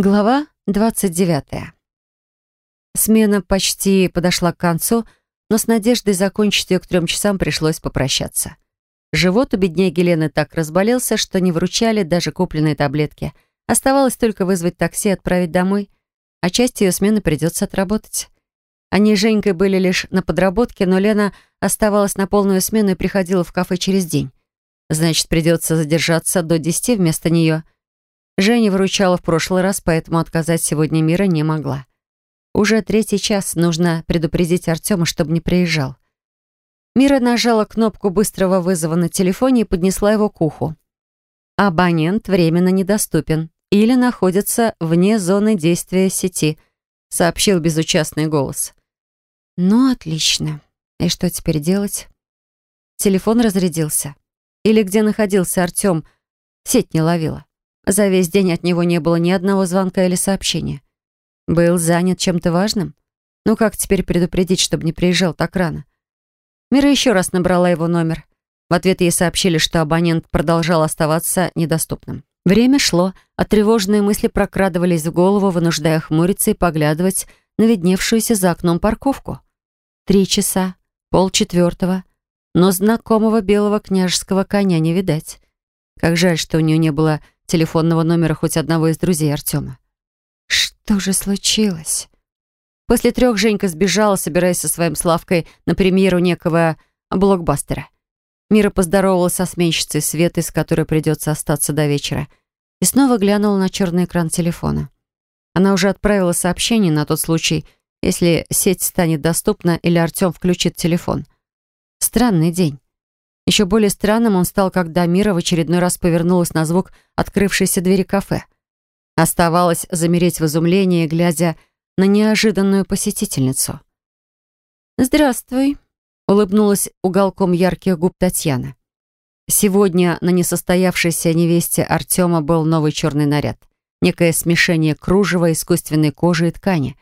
Глава 29. Смена почти подошла к концу, но с надеждой закончить ее к трем часам пришлось попрощаться. Живот у бедняги Лены так разболелся, что не вручали даже купленные таблетки. Оставалось только вызвать такси и отправить домой, а часть ее смены придется отработать. Они с Женькой были лишь на подработке, но Лена оставалась на полную смену и приходила в кафе через день. Значит, придется задержаться до десяти вместо нее — Женя выручала в прошлый раз, поэтому отказать сегодня Мира не могла. Уже третий час нужно предупредить Артема, чтобы не приезжал. Мира нажала кнопку быстрого вызова на телефоне и поднесла его к уху. «Абонент временно недоступен или находится вне зоны действия сети», сообщил безучастный голос. «Ну, отлично. И что теперь делать?» Телефон разрядился. Или где находился Артем, сеть не ловила. За весь день от него не было ни одного звонка или сообщения. Был занят чем-то важным? Ну как теперь предупредить, чтобы не приезжал так рано? Мира еще раз набрала его номер. В ответ ей сообщили, что абонент продолжал оставаться недоступным. Время шло, а тревожные мысли прокрадывались в голову, вынуждая хмуриться и поглядывать на видневшуюся за окном парковку. Три часа, полчетвертого, но знакомого белого княжеского коня не видать. Как жаль, что у нее не было телефонного номера хоть одного из друзей Артема. Что же случилось? После трех Женька сбежала, собираясь со своим Славкой на премьеру некого блокбастера. Мира поздоровалась со сменщицей Светой, с которой придется остаться до вечера, и снова глянула на черный экран телефона. Она уже отправила сообщение на тот случай, если сеть станет доступна или Артем включит телефон. Странный день. Еще более странным он стал, когда Мира в очередной раз повернулась на звук открывшейся двери кафе. Оставалось замереть в изумлении, глядя на неожиданную посетительницу. «Здравствуй», — улыбнулась уголком ярких губ Татьяна. Сегодня на несостоявшейся невесте Артема был новый черный наряд. Некое смешение кружева, искусственной кожи и ткани.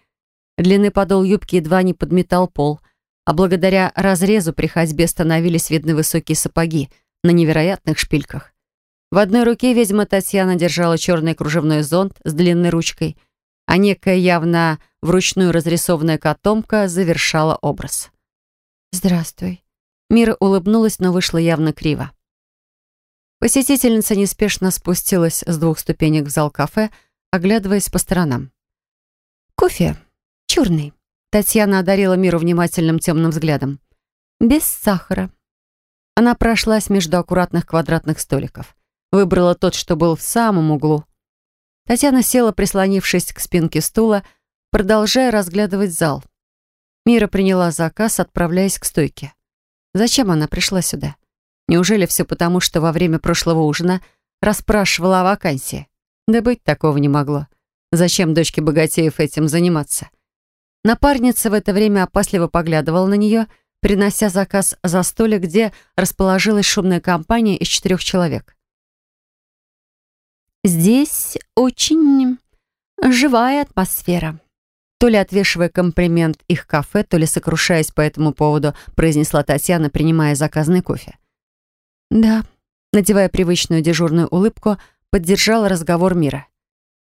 Длинный подол юбки едва не подметал пол — а благодаря разрезу при ходьбе становились видны высокие сапоги на невероятных шпильках. В одной руке ведьма Татьяна держала черный кружевной зонт с длинной ручкой, а некая явно вручную разрисованная котомка завершала образ. «Здравствуй». Мира улыбнулась, но вышла явно криво. Посетительница неспешно спустилась с двух ступенек в зал кафе, оглядываясь по сторонам. «Кофе. Черный. Татьяна одарила Миру внимательным темным взглядом. «Без сахара». Она прошлась между аккуратных квадратных столиков. Выбрала тот, что был в самом углу. Татьяна села, прислонившись к спинке стула, продолжая разглядывать зал. Мира приняла заказ, отправляясь к стойке. Зачем она пришла сюда? Неужели все потому, что во время прошлого ужина расспрашивала о вакансии? Да быть такого не могло. Зачем дочке богатеев этим заниматься? Напарница в это время опасливо поглядывала на нее, принося заказ за столик, где расположилась шумная компания из четырех человек. «Здесь очень живая атмосфера», то ли отвешивая комплимент их кафе, то ли сокрушаясь по этому поводу, произнесла Татьяна, принимая заказанный кофе. «Да», надевая привычную дежурную улыбку, поддержала разговор мира.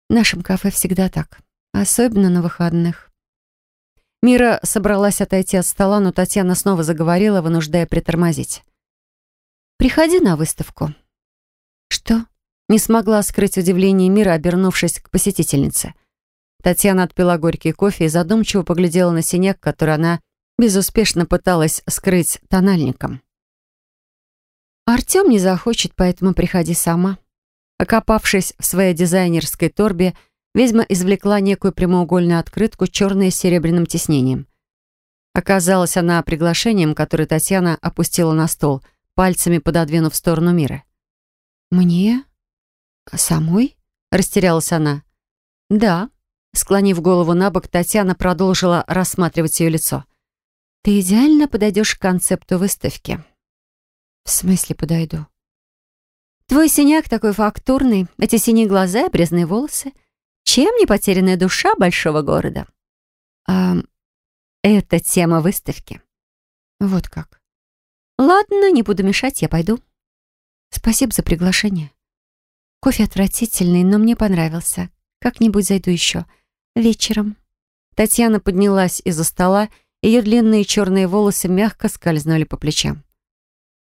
«В нашем кафе всегда так, особенно на выходных». Мира собралась отойти от стола, но Татьяна снова заговорила, вынуждая притормозить. «Приходи на выставку». «Что?» Не смогла скрыть удивление Мира, обернувшись к посетительнице. Татьяна отпила горький кофе и задумчиво поглядела на синяк, который она безуспешно пыталась скрыть тональником. «Артём не захочет, поэтому приходи сама». Окопавшись в своей дизайнерской торбе, Ведьма извлекла некую прямоугольную открытку, черной с серебряным тиснением. Оказалась она приглашением, которое Татьяна опустила на стол, пальцами пододвинув в сторону мира. «Мне? Самой?» — растерялась она. «Да». Склонив голову на бок, Татьяна продолжила рассматривать ее лицо. «Ты идеально подойдешь к концепту выставки». «В смысле подойду?» «Твой синяк такой фактурный, эти синие глаза и обрезанные волосы — чем не потерянная душа большого города? А, это тема выставки. Вот как. Ладно, не буду мешать, я пойду. Спасибо за приглашение. Кофе отвратительный, но мне понравился. Как-нибудь зайду еще. Вечером». Татьяна поднялась из-за стола, ее длинные черные волосы мягко скользнули по плечам.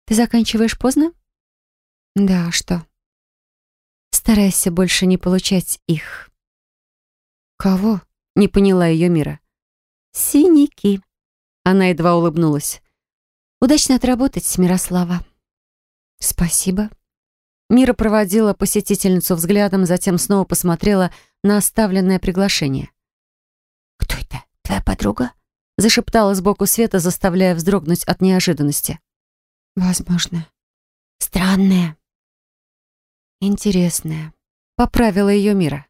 «Ты заканчиваешь поздно?» «Да, что?» «Старайся больше не получать их». «Кого?» — не поняла ее Мира. «Синяки». Она едва улыбнулась. «Удачно отработать, Мирослава». «Спасибо». Мира проводила посетительницу взглядом, затем снова посмотрела на оставленное приглашение. «Кто это? Твоя подруга?» зашептала сбоку Света, заставляя вздрогнуть от неожиданности. «Возможно. Странная. Интересная». Поправила ее Мира.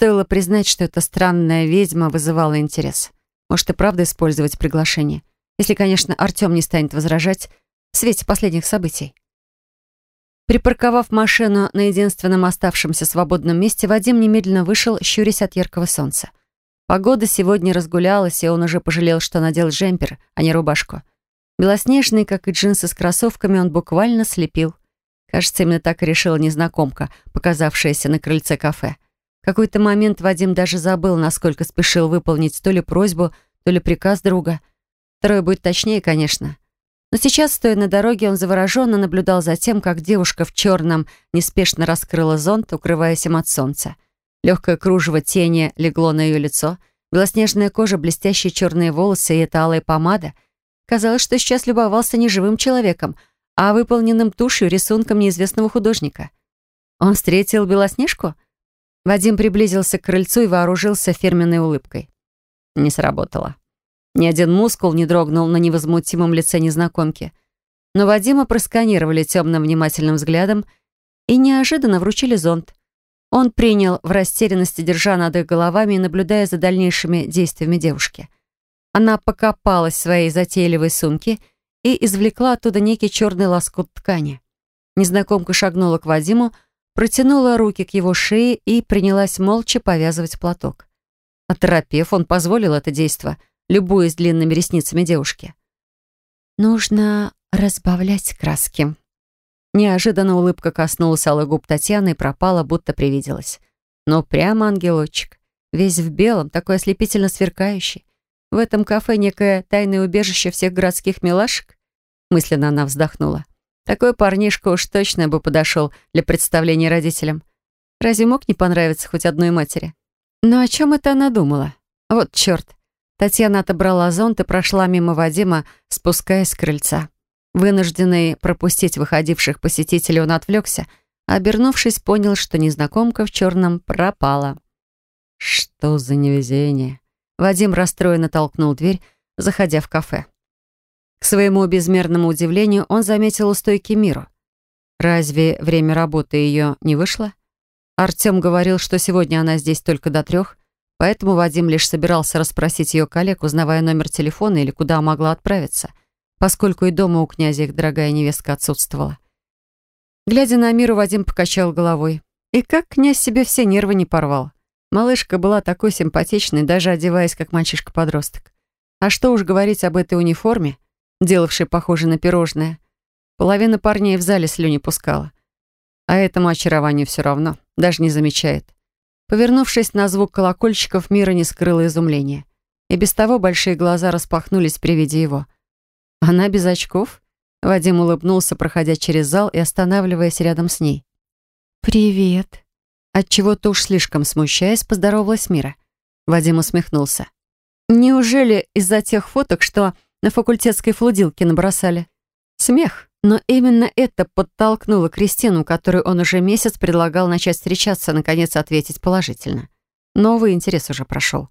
Стоило признать, что эта странная ведьма вызывала интерес. Может и правда использовать приглашение. Если, конечно, Артем не станет возражать в свете последних событий. Припарковав машину на единственном оставшемся свободном месте, Вадим немедленно вышел, щурясь от яркого солнца. Погода сегодня разгулялась, и он уже пожалел, что надел джемпер, а не рубашку. Белоснежный, как и джинсы с кроссовками, он буквально слепил. Кажется, именно так и решила незнакомка, показавшаяся на крыльце кафе. Какой-то момент Вадим даже забыл, насколько спешил выполнить то ли просьбу, то ли приказ друга. Второе будет точнее, конечно. Но сейчас, стоя на дороге, он завороженно наблюдал за тем, как девушка в черном неспешно раскрыла зонт, укрываясь им от солнца. Легкое кружево тени легло на ее лицо, белоснежная кожа, блестящие черные волосы и эта алая помада. Казалось, что сейчас любовался не живым человеком, а выполненным тушью рисунком неизвестного художника. Он встретил Белоснежку? Вадим приблизился к крыльцу и вооружился фирменной улыбкой. Не сработало. Ни один мускул не дрогнул на невозмутимом лице незнакомки. Но Вадима просканировали темным внимательным взглядом и неожиданно вручили зонт. Он принял в растерянности, держа над их головами и наблюдая за дальнейшими действиями девушки. Она покопалась в своей затейливой сумке и извлекла оттуда некий черный лоскут ткани. Незнакомка шагнула к Вадиму, протянула руки к его шее и принялась молча повязывать платок. Оторопев, он позволил это действо, любуясь длинными ресницами девушки. «Нужно разбавлять краски», Неожиданно улыбка коснулась алых губ Татьяны и пропала, будто привиделась. Но прямо ангелочек. Весь в белом, такой ослепительно сверкающий. В этом кафе некое тайное убежище всех городских милашек? Мысленно она вздохнула. Такой парнишка уж точно бы подошел для представления родителям. Разве мог не понравиться хоть одной матери? Но о чем это она думала? Вот черт. Татьяна отобрала зонт и прошла мимо Вадима, спускаясь с крыльца. Вынужденный пропустить выходивших посетителей, он отвлекся, а, обернувшись, понял, что незнакомка в черном пропала. Что за невезение? Вадим расстроенно толкнул дверь, заходя в кафе. К своему безмерному удивлению он заметил у стойки Миру. Разве время работы ее не вышло? Артем говорил, что сегодня она здесь только до трех, поэтому Вадим лишь собирался расспросить ее коллег, узнавая номер телефона или куда могла отправиться поскольку и дома у князя их дорогая невестка отсутствовала. Глядя на Миру, Вадим покачал головой. И как князь себе все нервы не порвал. Малышка была такой симпатичной, даже одеваясь как мальчишка-подросток. А что уж говорить об этой униформе, делавшей похоже на пирожное. Половина парней в зале слюни пускала. А этому очарованию все равно, даже не замечает. Повернувшись на звук колокольчиков, Мира не скрыла изумления. И без того большие глаза распахнулись при виде его — «Она без очков?» Вадим улыбнулся, проходя через зал и останавливаясь рядом с ней. «Привет». Отчего-то уж слишком смущаясь, поздоровалась Мира. Вадим усмехнулся. «Неужели из-за тех фоток, что на факультетской флудилке набросали?» Смех. Но именно это подтолкнуло Кристину, которую он уже месяц предлагал начать встречаться, наконец ответить положительно. Новый интерес уже прошел.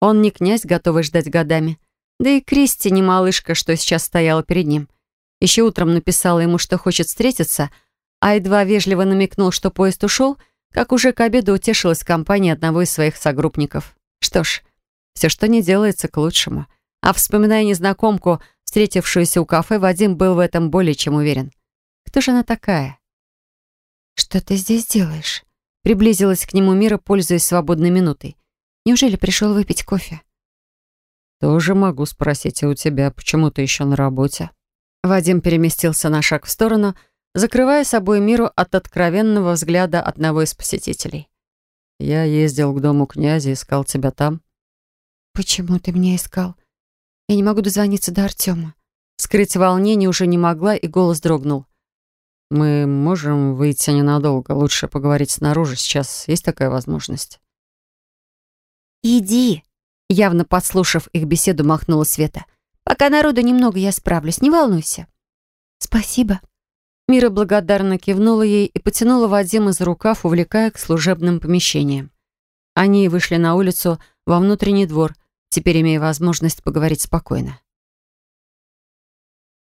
Он не князь, готовый ждать годами. Да и Кристи не малышка, что сейчас стояла перед ним. Еще утром написала ему, что хочет встретиться, а едва вежливо намекнул, что поезд ушел, как уже к обеду утешилась в компании одного из своих согруппников. Что ж, все, что не делается, к лучшему. А вспоминая незнакомку, встретившуюся у кафе, Вадим был в этом более чем уверен. Кто же она такая? «Что ты здесь делаешь?» Приблизилась к нему Мира, пользуясь свободной минутой. «Неужели пришел выпить кофе?» «Тоже могу спросить и у тебя, почему ты еще на работе?» Вадим переместился на шаг в сторону, закрывая собой миру от откровенного взгляда одного из посетителей. Я ездил к дому князя, искал тебя там. Почему ты меня искал? Я не могу дозвониться до Артема. Скрыть волнение уже не могла, и голос дрогнул. Мы можем выйти ненадолго. Лучше поговорить снаружи. Сейчас есть такая возможность. Иди. Явно подслушав их беседу, махнула Света. Пока народу немного, я справлюсь. Не волнуйся. Спасибо. Мира благодарно кивнула ей и потянула Вадима за рукав, увлекая к служебным помещениям. Они вышли на улицу во внутренний двор, теперь имея возможность поговорить спокойно.